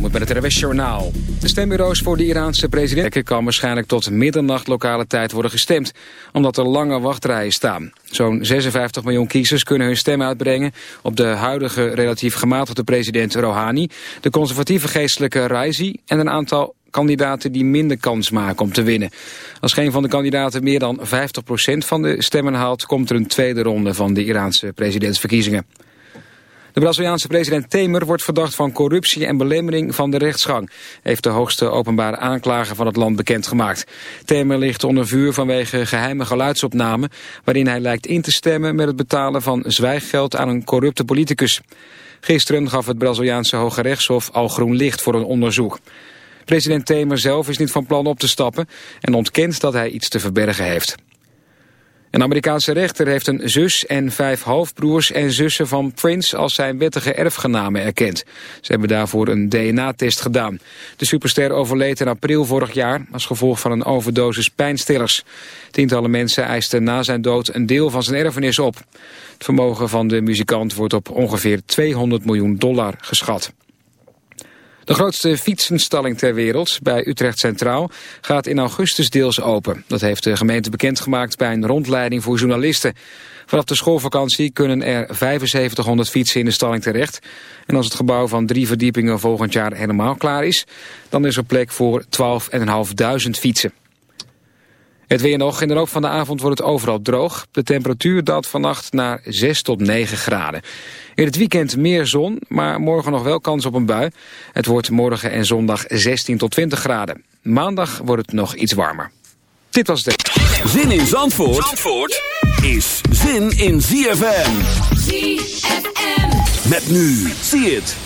moet met het RWS Journaal. De stembureaus voor de Iraanse president kan waarschijnlijk tot middernacht lokale tijd worden gestemd, omdat er lange wachtrijen staan. Zo'n 56 miljoen kiezers kunnen hun stem uitbrengen op de huidige relatief gematigde president Rouhani, de conservatieve geestelijke Raisi en een aantal kandidaten die minder kans maken om te winnen. Als geen van de kandidaten meer dan 50% van de stemmen haalt, komt er een tweede ronde van de Iraanse presidentsverkiezingen. De Braziliaanse president Temer wordt verdacht van corruptie en belemmering van de rechtsgang, heeft de hoogste openbare aanklager van het land bekendgemaakt. Temer ligt onder vuur vanwege geheime geluidsopnamen, waarin hij lijkt in te stemmen met het betalen van zwijggeld aan een corrupte politicus. Gisteren gaf het Braziliaanse Hoge Rechtshof al groen licht voor een onderzoek. President Temer zelf is niet van plan op te stappen en ontkent dat hij iets te verbergen heeft. Een Amerikaanse rechter heeft een zus en vijf halfbroers en zussen van Prince als zijn wettige erfgenamen erkend. Ze hebben daarvoor een DNA-test gedaan. De superster overleed in april vorig jaar als gevolg van een overdosis pijnstillers. Tientallen mensen eisten na zijn dood een deel van zijn erfenis op. Het vermogen van de muzikant wordt op ongeveer 200 miljoen dollar geschat. De grootste fietsenstalling ter wereld, bij Utrecht Centraal, gaat in augustus deels open. Dat heeft de gemeente bekendgemaakt bij een rondleiding voor journalisten. Vanaf de schoolvakantie kunnen er 7500 fietsen in de stalling terecht. En als het gebouw van drie verdiepingen volgend jaar helemaal klaar is... dan is er plek voor 12.500 fietsen. Het weer nog. In de loop van de avond wordt het overal droog. De temperatuur daalt vannacht naar 6 tot 9 graden. In het weekend meer zon, maar morgen nog wel kans op een bui. Het wordt morgen en zondag 16 tot 20 graden. Maandag wordt het nog iets warmer. Dit was de... Zin in Zandvoort, Zandvoort is zin in ZFM. ZFM. Met nu. Zie het.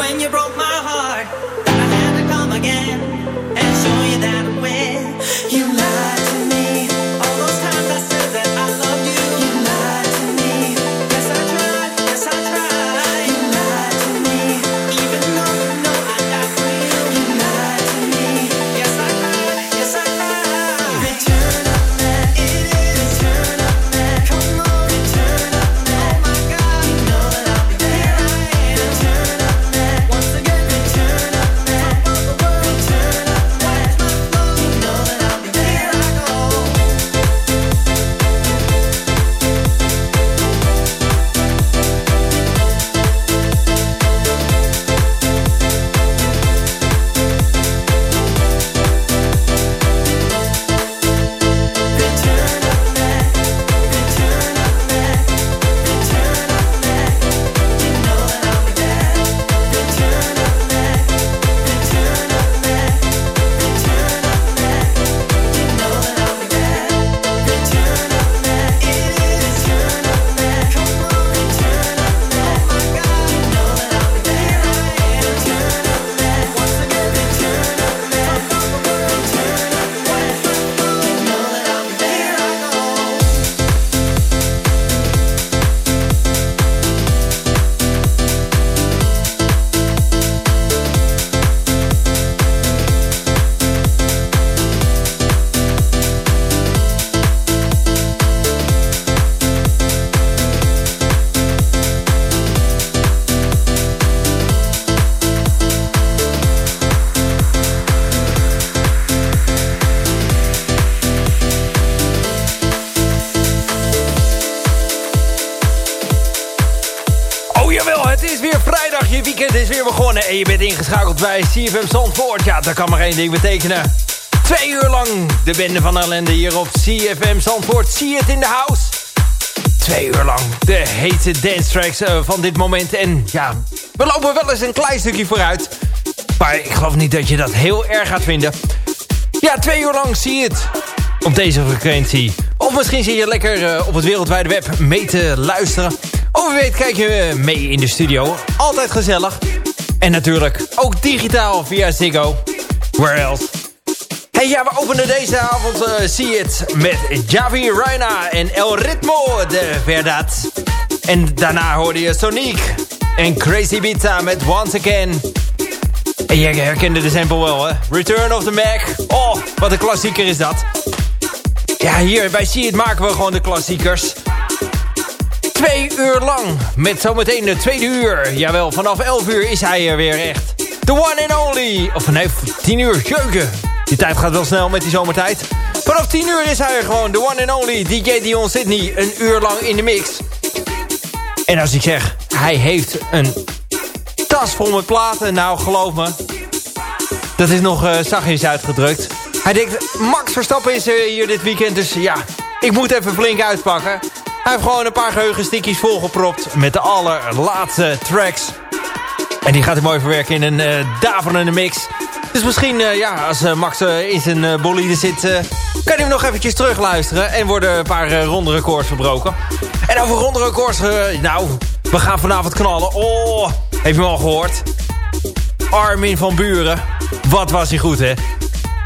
When you broke je bent ingeschakeld bij CFM Zandvoort. Ja, dat kan maar één ding betekenen. Twee uur lang de bende van ellende hier op CFM Zandvoort. Zie het in de house. Twee uur lang de hete dance tracks eh, van dit moment. En ja, we lopen wel eens een klein stukje vooruit. Maar ik geloof niet dat je dat heel erg gaat vinden. Ja, twee uur lang zie je het op deze frequentie. Of misschien zie je lekker eh, op het wereldwijde web mee te luisteren. Of weet kijk je eh, mee in de studio. Altijd gezellig. En natuurlijk ook digitaal via Ziggo. Where else? Hey, ja, we openen deze avond eh zie het met Javi Reina en El Ritmo de Verdad. En daarna hoorde je Sonic en Crazy Pizza met Once Again. En jij herkende de sample wel, hè? Return of the Mac. Oh, wat een klassieker is dat. Ja, hier bij See It maken we gewoon de klassiekers. Twee uur lang. Met zometeen de tweede uur. Jawel, vanaf 11 uur is hij er weer echt. The one and only. Of nee, 10 uur. Jeuken. Die tijd gaat wel snel met die zomertijd. Vanaf 10 uur is hij er gewoon. The one and only DJ Dion Sydney. Een uur lang in de mix. En als ik zeg, hij heeft een tas vol met platen. Nou, geloof me. Dat is nog uh, zachtjes uitgedrukt. Hij denkt, Max Verstappen is er hier dit weekend. Dus ja, ik moet even flink uitpakken. Hij heeft gewoon een paar geheugenstickies volgepropt met de allerlaatste tracks. En die gaat hij mooi verwerken in een uh, daverende mix. Dus misschien, uh, ja, als uh, Max in zijn bolide zit... kan hij hem nog eventjes terugluisteren. En worden een paar ronde records verbroken. En over ronde records... nou, we gaan vanavond knallen. Oh, heeft hem al gehoord? Armin van Buren. Wat was hij goed, hè?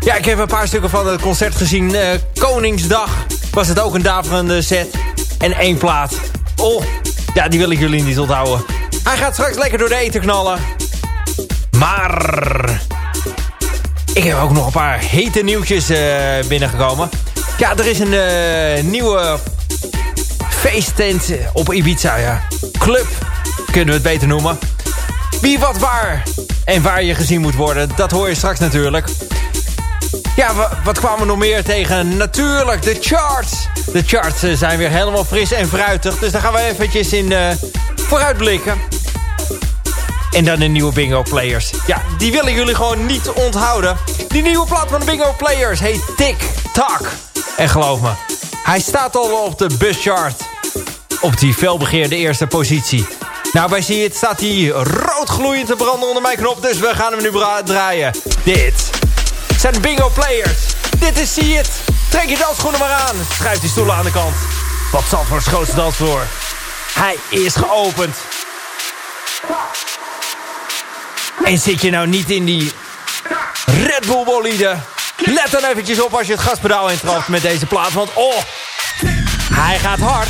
Ja, ik heb een paar stukken van het concert gezien. Koningsdag was het ook een daverende set. En één plaat. Oh, ja, die wil ik jullie niet onthouden. Hij gaat straks lekker door de eten knallen. Maar... Ik heb ook nog een paar hete nieuwtjes uh, binnengekomen. Ja, er is een uh, nieuwe feesttent op Ibiza, ja. Club, kunnen we het beter noemen. Wie, wat, waar en waar je gezien moet worden, dat hoor je straks natuurlijk. Ja, wat kwamen we nog meer tegen? Natuurlijk, de charts. De charts eh, zijn weer helemaal fris en fruitig. Dus daar gaan we eventjes in uh, vooruitblikken. En dan de nieuwe Bingo Players. Ja, die willen jullie gewoon niet onthouden. Die nieuwe plaat van de Bingo Players heet Tick Tack. En geloof me, hij staat al op de buschart. Op die felbegeerde eerste positie. Nou, bij zie je het staat hij rood gloeiend te branden onder mijn knop. Dus we gaan hem nu draaien. Dit zijn Bingo Players. Dit is See It. Trek je dansschoenen maar aan. Schuif die stoelen aan de kant. Wat zal voor grootste dansvloer? Hij is geopend. En zit je nou niet in die Red Bull bolide? Let dan eventjes op als je het gaspedaal intrapt met deze plaat. Want oh, hij gaat hard.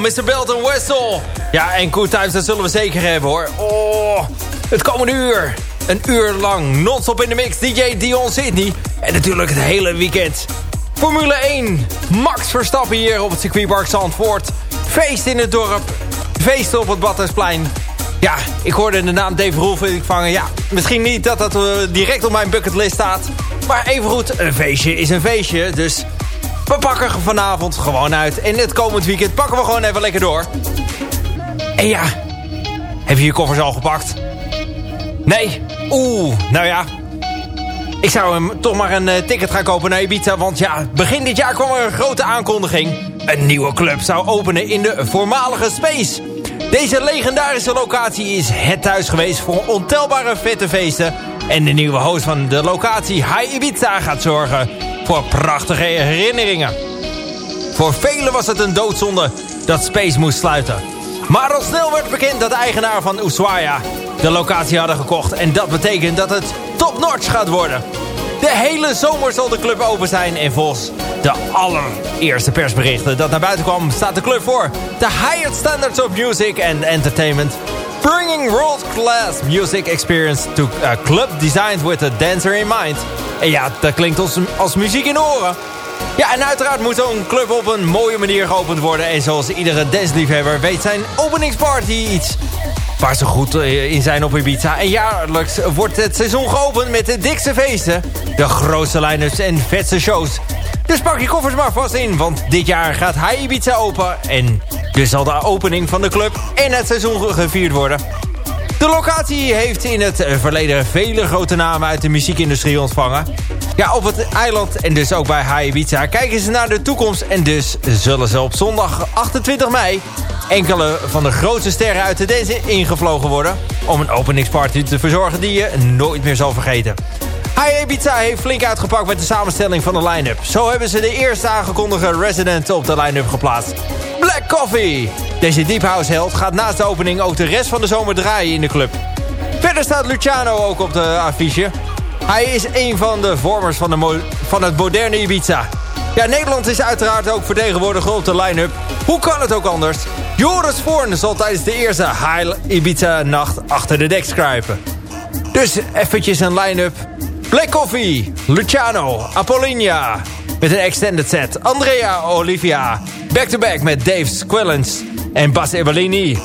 Mr. Belton Wessel. Ja, en Good Times, dat zullen we zeker hebben hoor. Oh, het komende uur. Een uur lang non-stop in de mix. DJ Dion Sydney. En natuurlijk het hele weekend. Formule 1. Max Verstappen hier op het circuitpark Zandvoort. Feest in het dorp. Feesten op het Badhuisplein. Ja, ik hoorde de naam Dave Roelvink vangen. Ja, misschien niet dat dat uh, direct op mijn bucketlist staat. Maar evengoed, een feestje is een feestje. Dus we pakken vanavond gewoon uit. En het komend weekend pakken we gewoon even lekker door. En ja, heb je je koffers al gepakt? Nee? Oeh, nou ja. Ik zou hem toch maar een uh, ticket gaan kopen naar Ibiza. Want ja, begin dit jaar kwam er een grote aankondiging. Een nieuwe club zou openen in de voormalige Space. Deze legendarische locatie is het thuis geweest voor ontelbare vette feesten. En de nieuwe host van de locatie, High Ibiza, gaat zorgen voor prachtige herinneringen. Voor velen was het een doodzonde dat Space moest sluiten. Maar al snel werd bekend dat de eigenaar van Ushuaia de locatie hadden gekocht. En dat betekent dat het top-notch gaat worden. De hele zomer zal de club open zijn. En volgens de allereerste persberichten dat naar buiten kwam... staat de club voor de highest standards of music and entertainment. Bringing world-class music experience to a club designed with a dancer in mind. En ja, dat klinkt als, als muziek in oren. Ja, en uiteraard moet zo'n club op een mooie manier geopend worden. En zoals iedere dansliefhebber weet zijn openingsparty iets waar ze goed eh, in zijn op Ibiza. En jaarlijks wordt het seizoen geopend met de dikste feesten. De grootste line en vetste shows. Dus pak je koffers maar vast in, want dit jaar gaat High Ibiza open. En dus zal de opening van de club en het seizoen gevierd worden. De locatie heeft in het verleden vele grote namen uit de muziekindustrie ontvangen. Ja, op het eiland en dus ook bij High Ibiza kijken ze naar de toekomst. En dus zullen ze op zondag 28 mei enkele van de grootste sterren uit de dance ingevlogen worden... om een openingsparty te verzorgen die je nooit meer zal vergeten. High Ibiza heeft flink uitgepakt met de samenstelling van de line-up. Zo hebben ze de eerste aangekondigde resident op de line-up geplaatst. Black Coffee! Deze Deep House held gaat naast de opening ook de rest van de zomer draaien in de club. Verder staat Luciano ook op de affiche. Hij is een van de vormers van, de van het moderne Ibiza. Ja, Nederland is uiteraard ook vertegenwoordigd op de line-up. Hoe kan het ook anders? Joris Voorn zal tijdens de eerste High Ibiza-nacht achter de dek kruipen. Dus eventjes een line-up. Black Coffee, Luciano, Apollinia. Met een extended set. Andrea Olivia. Back-to-back -back met Dave Squillens en Bas Ebellini.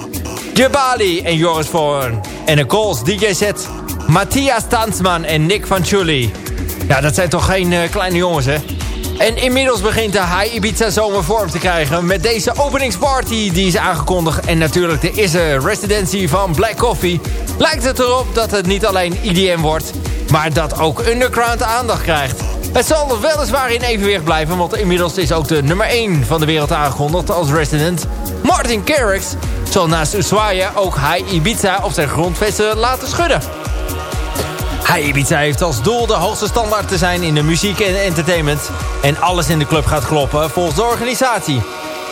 Jabali en Joris Voorn. En een Coles DJ-set. Matthias Tansman en Nick van Chuli. Ja, dat zijn toch geen uh, kleine jongens, hè? En inmiddels begint de High Ibiza zomer vorm te krijgen... met deze openingsparty die is aangekondigd... en natuurlijk de eerste residentie van Black Coffee... lijkt het erop dat het niet alleen IDM wordt... maar dat ook Underground aandacht krijgt. Het zal weliswaar in evenwicht blijven... want inmiddels is ook de nummer 1 van de wereld aangekondigd als resident. Martin Garrix zal naast Ushuaia ook High Ibiza op zijn grondvesten laten schudden. High Ibiza heeft als doel de hoogste standaard te zijn in de muziek en entertainment. En alles in de club gaat kloppen volgens de organisatie.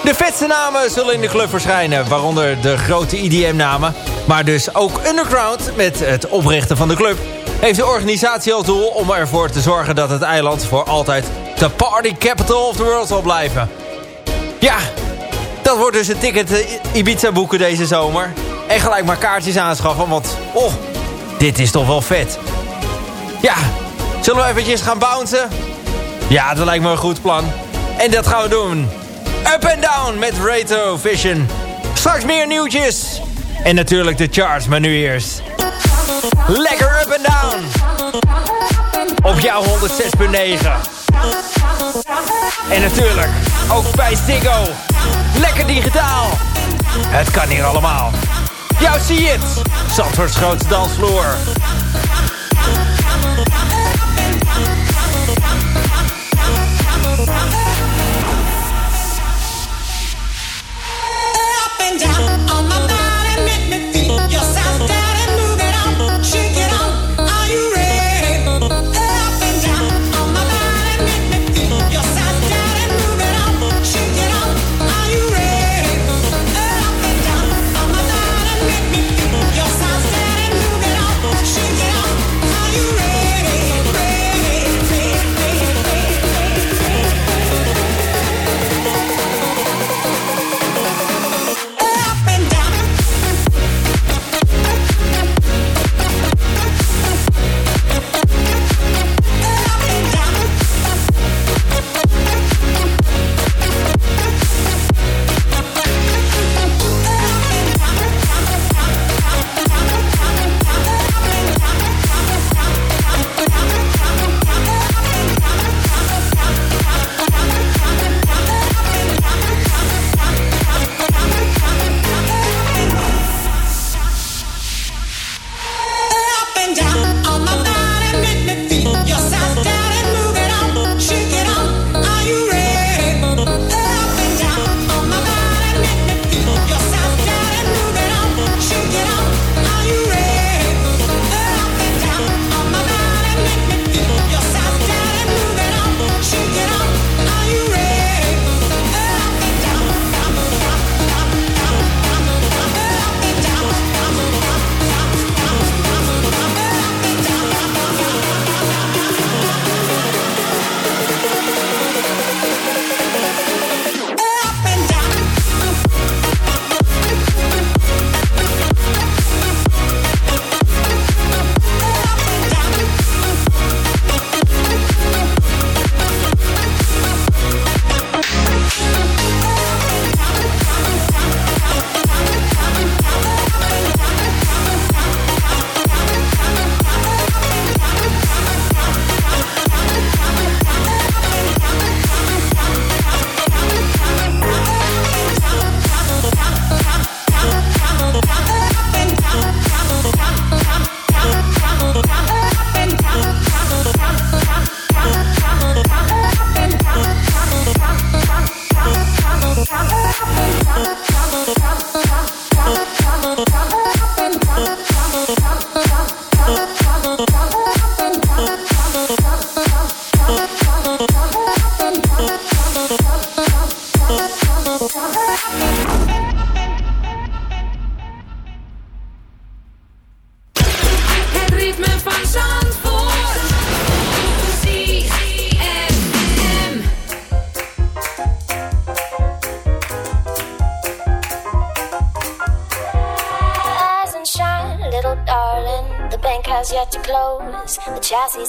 De vetste namen zullen in de club verschijnen, waaronder de grote IDM-namen. Maar dus ook Underground met het oprichten van de club... heeft de organisatie als doel om ervoor te zorgen dat het eiland voor altijd... de party capital of the world zal blijven. Ja, dat wordt dus een ticket eh, Ibiza boeken deze zomer. En gelijk maar kaartjes aanschaffen, want oh, dit is toch wel vet. Ja, zullen we eventjes gaan bouncen? Ja, dat lijkt me een goed plan. En dat gaan we doen. Up and Down met Retro Vision. Straks meer nieuwtjes. En natuurlijk de charts, maar nu eerst. Lekker up and down. Jouw 106.9. En natuurlijk ook bij Stiggo. Lekker digitaal. Het kan hier allemaal. Jou zie het. Zandvoorts grootste dansvloer.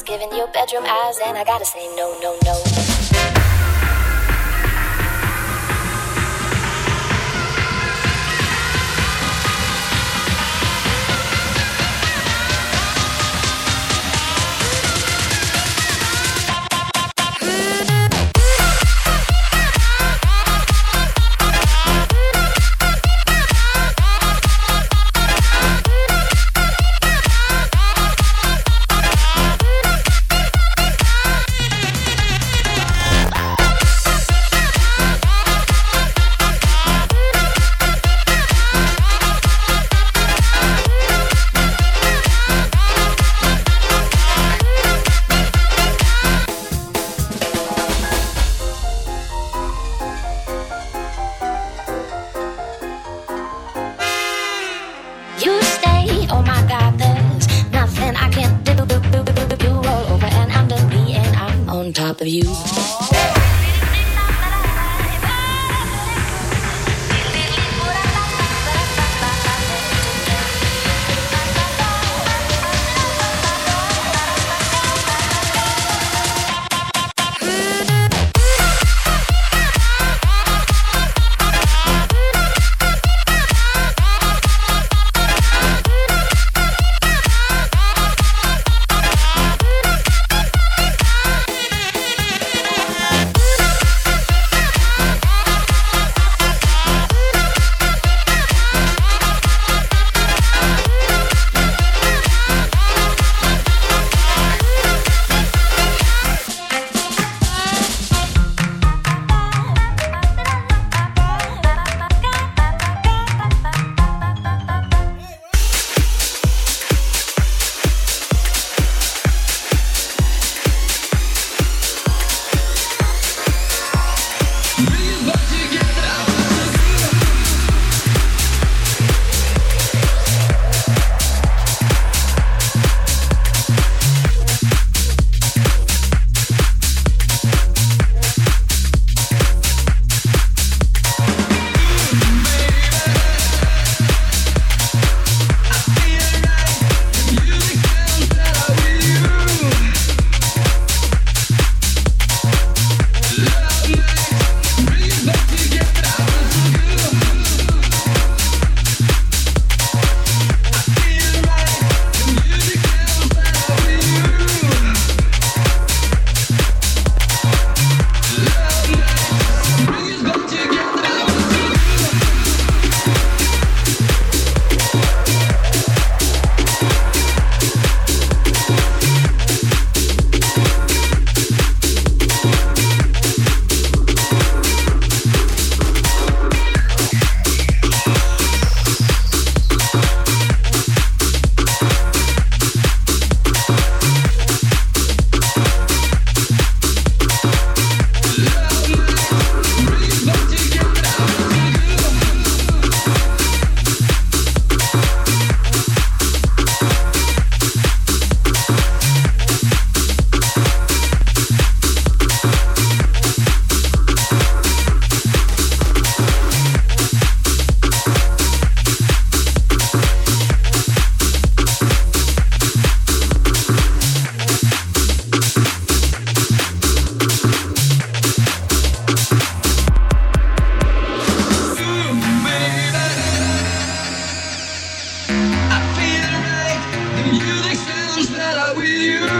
Giving you bedroom eyes, and I gotta with you.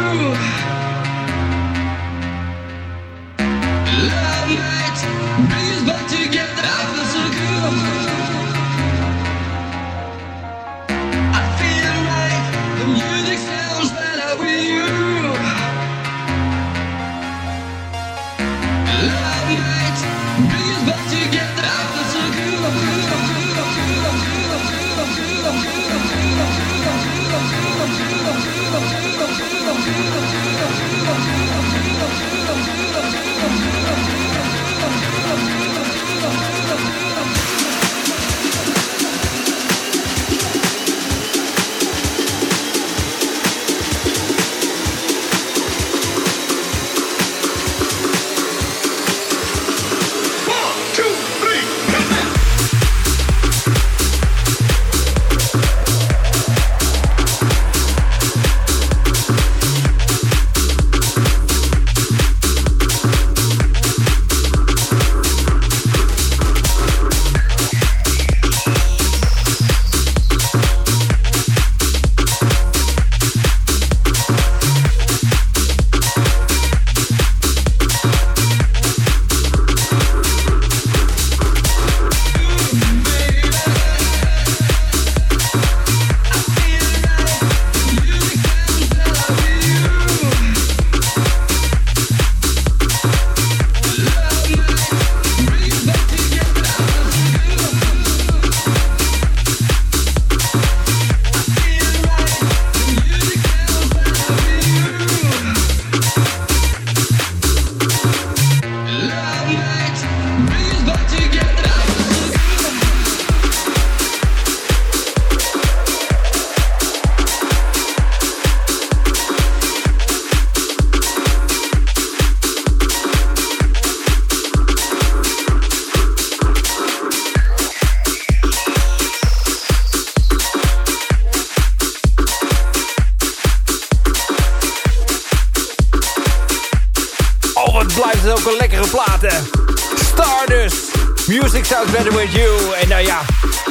Music sounds better with you. En nou ja,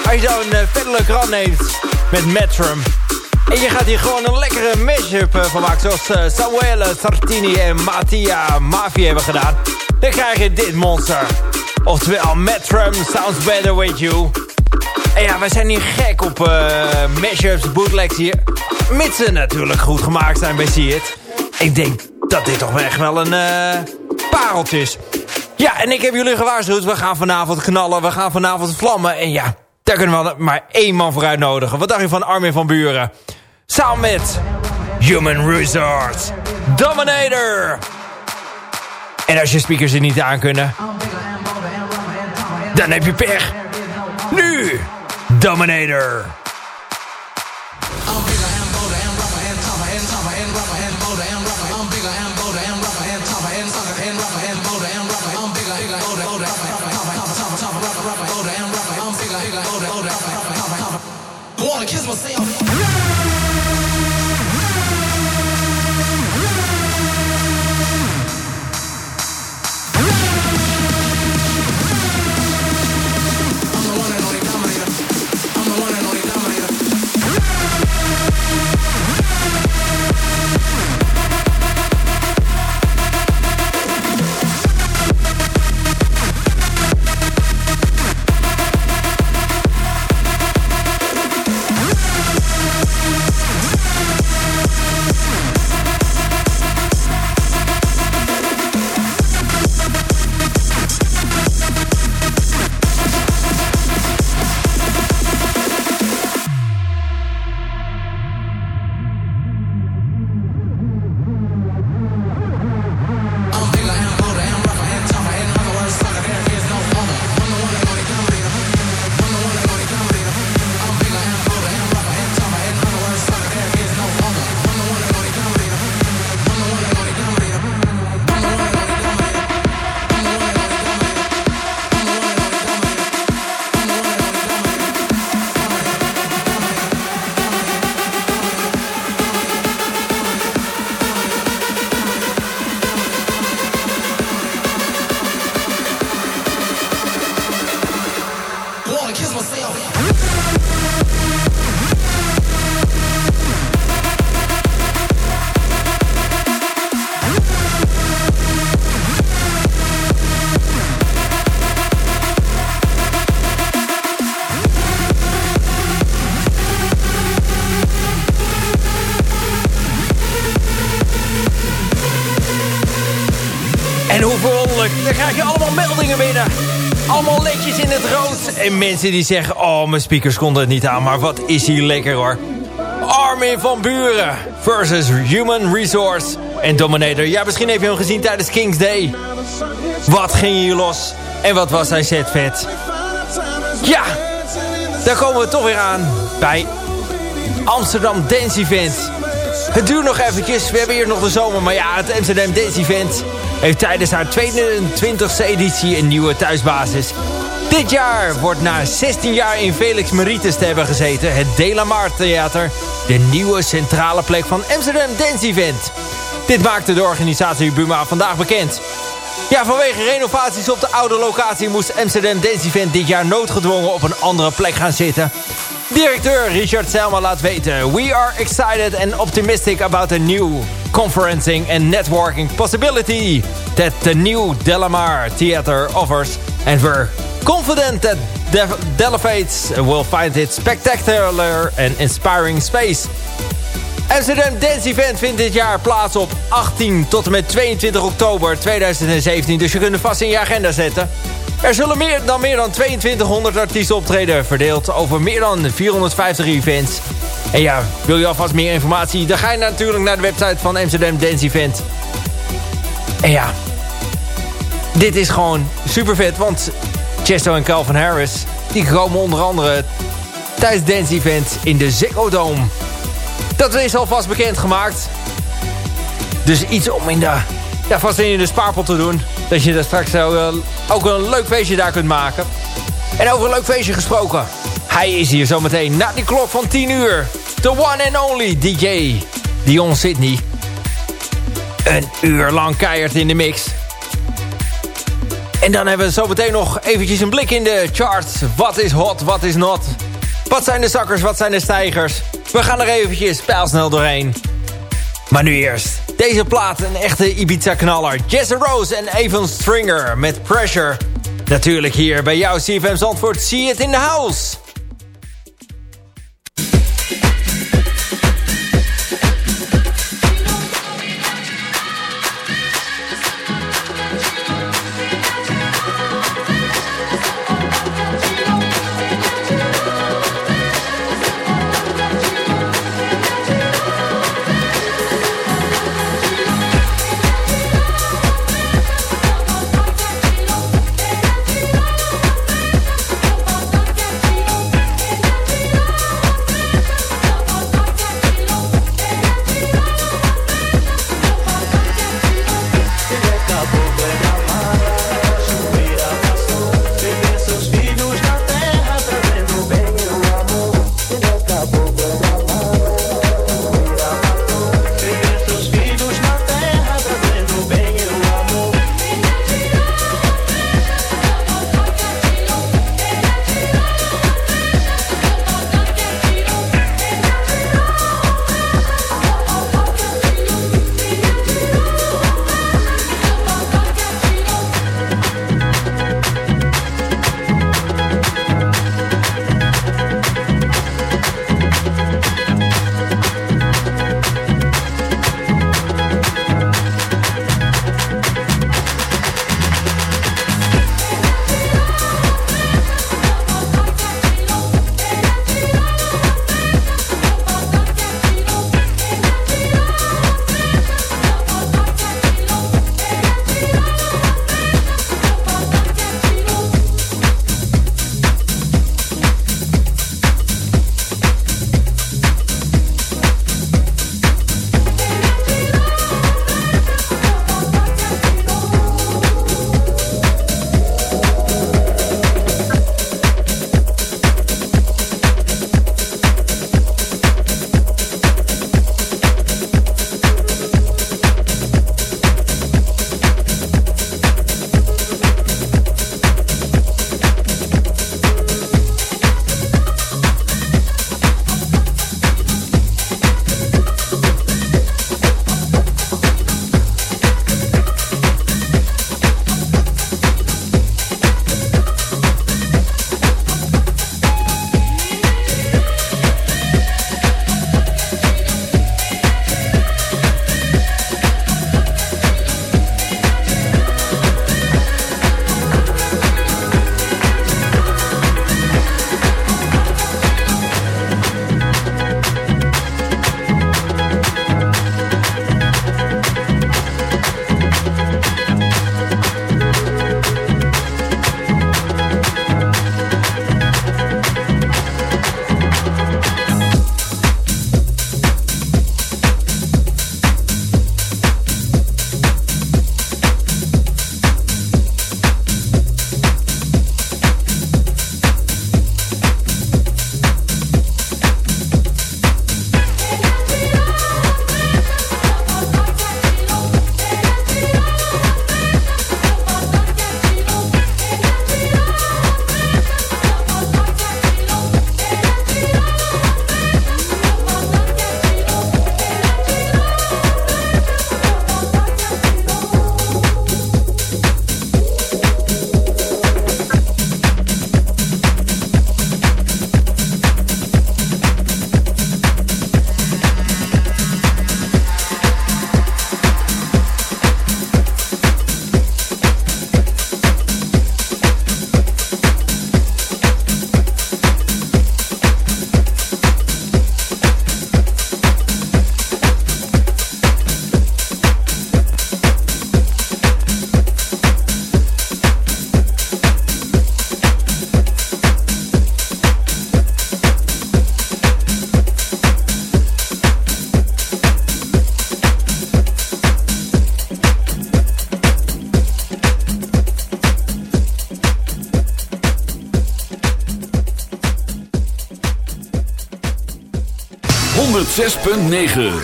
als je dan een uh, verder rand neemt met Metrum... En je gaat hier gewoon een lekkere mashup uh, van maken... zoals uh, Samuele Sartini en Mattia Mafi hebben gedaan... dan krijg je dit monster. Oftewel, Metrum sounds better with you. En ja, wij zijn hier gek op uh, mashups, bootlegs hier. Mits ze natuurlijk goed gemaakt zijn bij See. Ik denk dat dit toch echt wel een uh, pareltje is. Ja, en ik heb jullie gewaarschuwd. We gaan vanavond knallen, we gaan vanavond vlammen. En ja, daar kunnen we maar één man voor uitnodigen. Wat dacht je van Armin van Buren? Samen met Human Resort Dominator. En als je speakers er niet aan kunnen... dan heb je pech. Nu, Dominator. En mensen die zeggen, oh mijn speakers konden het niet aan, maar wat is hier lekker hoor. Armin van Buren versus Human Resource en Dominator. Ja, misschien heb je hem gezien tijdens King's Day. Wat ging hier los? En wat was zijn set vet? Ja, daar komen we toch weer aan bij Amsterdam Dance Event. Het duurt nog eventjes, we hebben hier nog de zomer, maar ja, het Amsterdam Dance Event heeft tijdens haar 22e editie een nieuwe thuisbasis. Dit jaar wordt na 16 jaar in Felix Meritus te hebben gezeten... het Delamar Theater de nieuwe centrale plek van Amsterdam Dance Event. Dit maakte de organisatie Buma vandaag bekend. Ja, vanwege renovaties op de oude locatie moest Amsterdam Dance Event dit jaar noodgedwongen op een andere plek gaan zitten. Directeur Richard Selma laat weten... We are excited and optimistic about a new conferencing and networking possibility that the new Delamar Theater offers. And we're confident that Delevates will find it spectacular and inspiring space. Amsterdam Dance Event vindt dit jaar plaats op 18 tot en met 22 oktober 2017. Dus je kunt het vast in je agenda zetten. Er zullen meer dan meer dan 2200 artiesten optreden. Verdeeld over meer dan 450 events. En ja, wil je alvast meer informatie? Dan ga je natuurlijk naar de website van Amsterdam Dance Event. En ja, dit is gewoon super vet. Want Chesto en Calvin Harris... die komen onder andere tijdens Dance Event in de Ziggo Dome. Dat is alvast bekendgemaakt. Dus iets om in de, vast in de spaarpot te doen. Dat je er straks ook, ook een leuk feestje daar kunt maken. En over een leuk feestje gesproken. Hij is hier zometeen na die klok van 10 uur. The one and only DJ Dion Sydney. Een uur lang keihard in de mix. En dan hebben we zo meteen nog eventjes een blik in de charts. Wat is hot, wat is not? Wat zijn de zakkers, wat zijn de stijgers? We gaan er eventjes pijlsnel doorheen. Maar nu eerst. Deze plaat, een echte Ibiza-knaller. Jesse Rose en Evan Stringer met Pressure. Natuurlijk hier bij jou, CFM Zandvoort. See it in the house.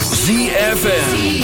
ZFM.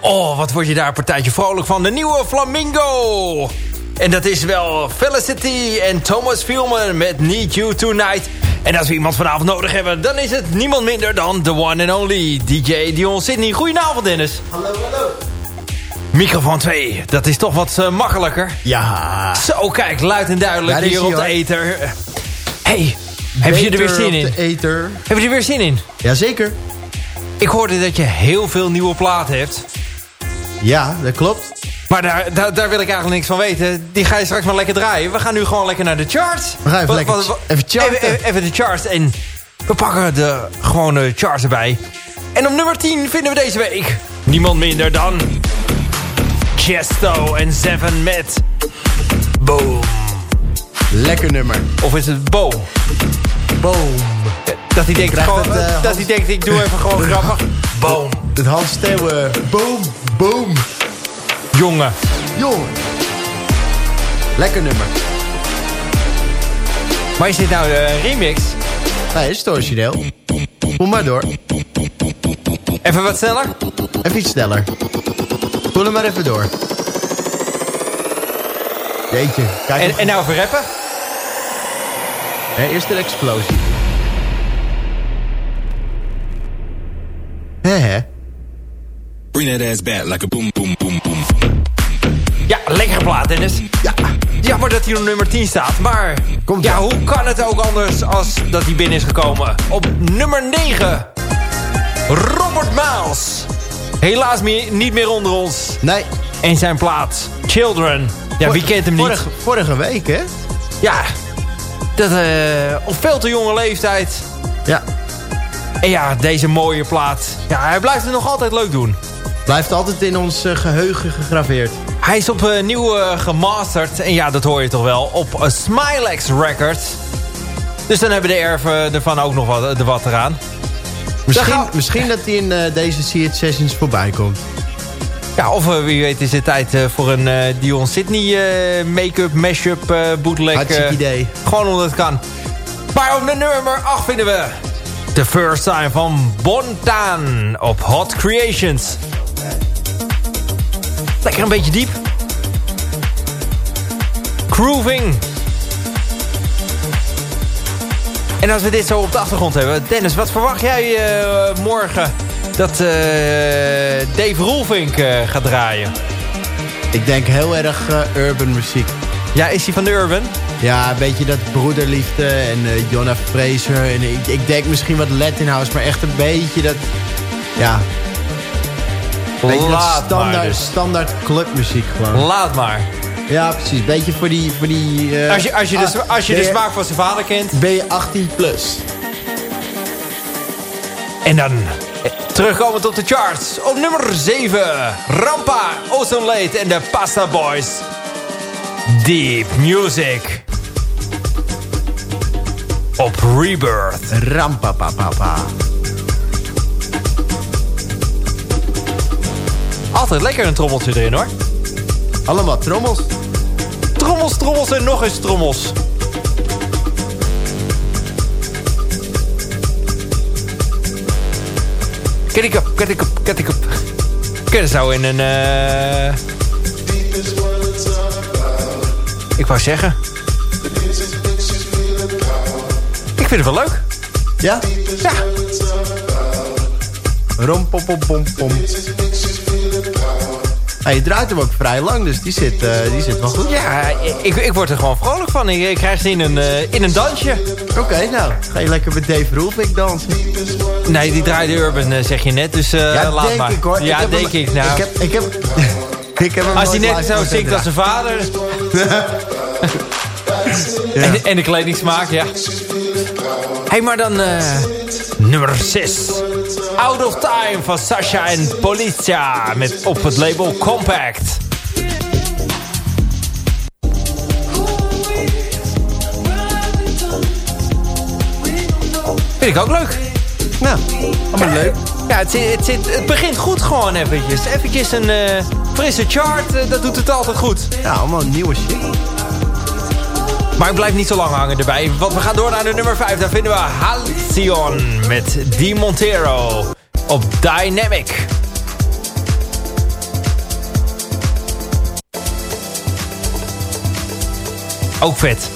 Oh, wat word je daar een partijtje vrolijk van. De nieuwe Flamingo. En dat is wel Felicity en Thomas Fielman met Need You Tonight. En als we iemand vanavond nodig hebben, dan is het niemand minder dan the one and only DJ Dion Sydney. Goedenavond Dennis. Hallo, hallo. Microfoon 2, dat is toch wat eh, makkelijker. Ja. Zo, kijk, luid en duidelijk hier hij, op de ether. hey, heb je er weer zin in? Heb je er weer zin in? Jazeker. Ik hoorde dat je heel veel nieuwe platen hebt. Ja, dat klopt. Maar daar, daar, daar wil ik eigenlijk niks van weten. Die ga je straks maar lekker draaien. We gaan nu gewoon lekker naar de charts. We gaan even lekker even charten. Even, de charts. En we pakken de gewone charts erbij. En op nummer 10 vinden we deze week... niemand minder dan... Chesto en Seven met... Boom. Lekker nummer. Of is het Bo? Boom. Dat hij denkt, krijg gewoon, het, eh, dat hij denkt ik doe even gewoon grappig. Boom. Het Hans Steeuwen. Boom, boom. Jongen. Jongen. Lekker nummer. Maar is dit nou de remix? Nee, is het origineel. Kom maar door. Even wat sneller? Even iets sneller. Spoel hem maar even door. Jeetje. Kijk En, en nou even rappen? Hè, eerst een explosie. Hè, hè. Bring that ass back like a boom, boom, boom, boom. Ja, lekkere plaat, Dennis. Ja. Jammer dat hij op nummer 10 staat, maar... Komt ja, hoe kan het ook anders als dat hij binnen is gekomen? Op nummer 9. Robert Miles. Helaas meer, niet meer onder ons. Nee. En zijn plaat. Children. Ja, wie kent hem niet? Vorige, vorige week, hè? Ja. Dat eh, op veel te jonge leeftijd. Ja. En ja, deze mooie plaat. Ja, hij blijft het nog altijd leuk doen. Blijft altijd in ons eh, geheugen gegraveerd. Hij is op uh, nieuw eh, gemasterd. En ja, dat hoor je toch wel. Op uh, Smilex Records. Dus dan hebben de erven ervan ook nog wat, er wat eraan. Misschien, gaan misschien dat hij in eh, deze See It Sessions voorbij komt. Ja, of eh, wie weet is het tijd eh, voor een eh, Dion Sydney eh, make-up, mashup, eh bootleg. Hartstikke eh, idee. Gewoon omdat het kan. Maar op de nummer 8 vinden we... The First Time van Bontaan op Hot Creations. Lekker een beetje diep. Grooving. En als we dit zo op de achtergrond hebben... Dennis, wat verwacht jij eh, morgen dat eh, Dave Roelvink eh, gaat draaien? Ik denk heel erg urban muziek. Ja, is hij van de Urban? Ja, een beetje dat broederliefde en eh Jonna Fraser. En ik, ik denk misschien wat Latin House, maar echt een beetje dat... Ja, dat Laat maar standaard, dus. standaard clubmuziek gewoon. Laat maar. Ja, precies. Beetje voor die... Voor die eh, Als je, als je, de, ah, sma- als je de smaak van zijn vader kent. Ben je 18 plus? En dan eh, terugkomen tot de charts. Op nummer 7. Rampa, Ozone Late en de Pasta Boys. Deep Music. Op Rebirth. Rampapapapa. Altijd lekker een trommeltje erin hoor. Allemaal trommels. Trommels, trommels en nog eens trommels. Ken ik op, ik op, ik op. Ken zo in een... eh Ik wou zeggen. Vind het wel leuk. Ja? Ja. Rompopopompom. Hij je draait hem ook vrij lang, dus die zit, eh, die zit wel goed. Ja, ik, ik word er gewoon vrolijk van. Ik, ik krijg zin in een, eh, in een dansje. Oké, nou, ga je lekker met Dave Roelvink dansen? Nee, die draaide Urban, eh, zeg je net. Dus ja, laat denk maar. ik hoor. Ja, denk hem- ik. Nou, Ik heb, ik heb, ik heb hem als hij net zo zingt als zijn vader... en, en de kledingsmaak, ja. Hey, maar dan eh, nummer 6. Out of Time van Sasha en Politia. Met op het label Compact. Vind ik ook leuk. Nou, allemaal leuk. Ja, het, zit, het, zit, het begint goed gewoon eventjes. Eventjes een eh, frisse chart, eh, dat doet het altijd goed. Ja, allemaal nieuwe shit. Maar ik blijf niet zo lang hangen erbij. Want we gaan door naar de nummer 5. Daar vinden we Halcyon met Di Montero op Dynamic. Ook vet.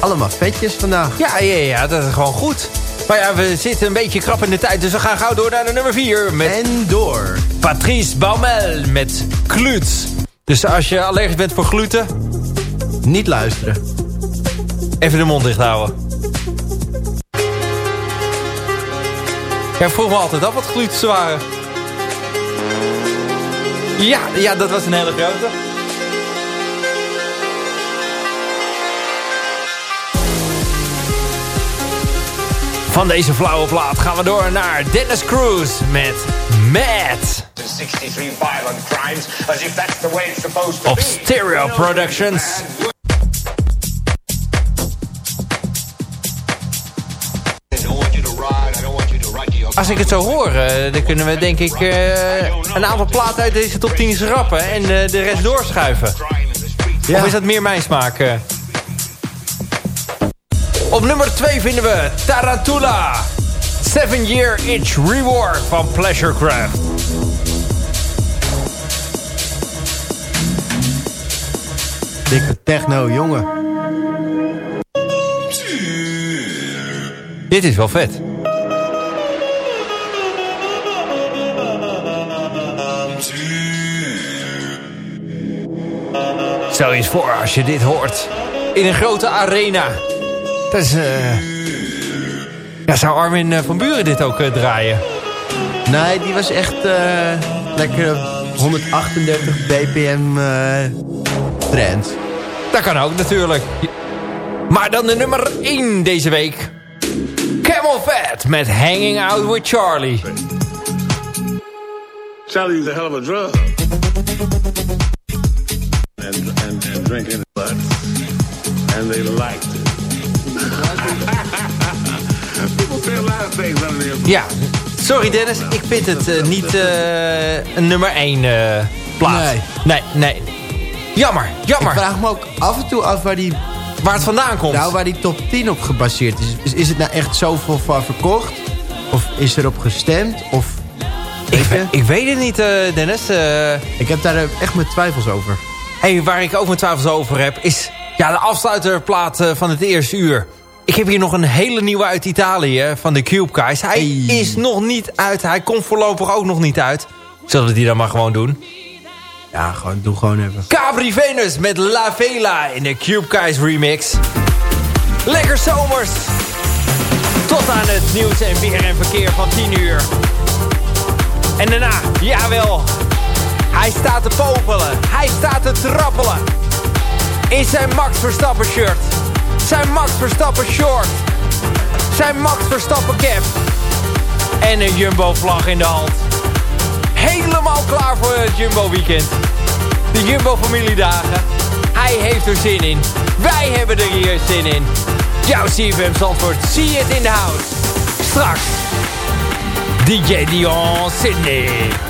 allemaal vetjes vandaag. Ja, ja, ja, dat is gewoon goed. Maar ja, we zitten een beetje krap in de tijd, dus we gaan gauw door naar de nummer 4. Met En door. Patrice Baumel met Gluut. Dus als je allergisch bent voor gluten, Niet luisteren. even de mond dicht houden. Ja, ik vroeg me altijd af wat gluten waren. Ja, ja, dat was een hele grote. Van deze flauwe plaat gaan we door naar Dennis Cruz met Mad 63 violent crimes, as if that's the way it's supposed to be. Stereo Productions. Als ik het zo hoor, eh, dan kunnen we denk ik eh, een aantal platen uit deze top 10 schrappen en eh, de rest doorschuiven. Of is dat meer mijn smaak? eh? Op nummer 2 vinden we Tarantula. 7 Year Itch Reward van Pleasurecraft. Dikke techno, jongen. Dit is wel vet. Stel je eens voor als je dit hoort. In een grote arena. Dat is... eh Ja, zou Armin eh, van Buren dit ook eh, draaien? Nee, die was echt eh, lekker 138 bpm Dat kan ook natuurlijk. Maar dan de nummer 1 deze week. Camel Fat met Hanging Out with Charlie. Charlie's a hell of a drug. And, and, and drinking but and they liked it. People say a lot of things under the Ja, sorry Dennis, ik vind het eh, niet eh, een nummer 1 eh, plaat. Nee. Nee, nee. Jammer, jammer. Ik vraag me ook af en toe af waar die, Waar het vandaan komt. nou, waar die top 10 op gebaseerd is. is. Is het nou echt zoveel van verkocht? Of is erop gestemd? Of, ik, weet ik weet het niet, eh, Dennis. Eh, Ik heb daar echt mijn twijfels over. hey, waar ik ook mijn twijfels over heb, is ja, de afsluiterplaat eh, van het eerste uur. Ik heb hier nog een hele nieuwe uit Italië, van de Cube Guys. Hij Hey. is nog niet uit. Hij komt voorlopig ook nog niet uit. Zullen we die dan maar gewoon doen? Ja, gewoon, doe gewoon even. Capri Venus met La Vela in de Cube Guys remix. Lekker zomers. Tot aan het nieuws en weer en verkeer van 10 uur. En daarna, jawel. Hij staat te popelen. Hij staat te trappelen. In zijn Max Verstappen shirt. Zijn Max Verstappen short. Zijn Max Verstappen cap. En een Jumbo vlag in de hand. Helemaal klaar voor het Jumbo weekend de Jumbo familiedagen. Hij heeft er zin in. Wij hebben er hier zin in. Jouw CFM Zandvoort, zie het in de house. Straks, DJ Dion Sydney.